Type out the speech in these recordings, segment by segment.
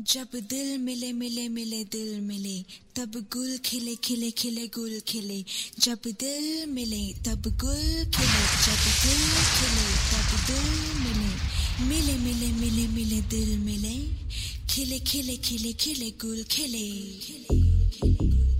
जब दिल मिले मिले मिले, दिल मिले, तब गुल खिले खिले खिले, गुल खिले। जब दिल मिले, तब गुल खिले, जब दिल खिले, तब दिल मिले। मिले मिले मिले मिले, दिल मिले। खिले खिले खिले खिले, गुल खिले। इस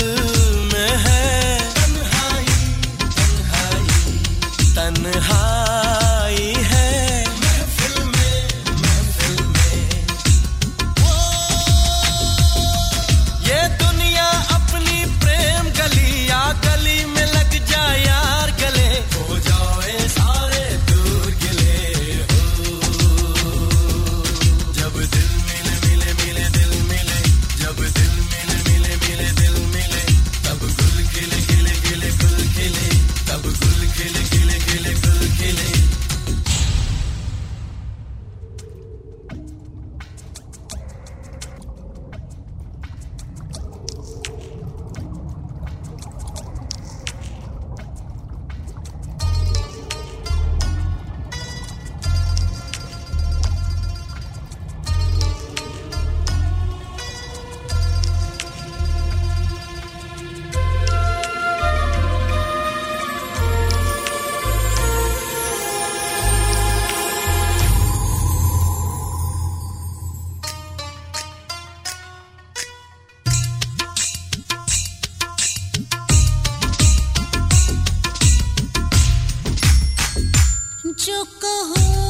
मुझको हो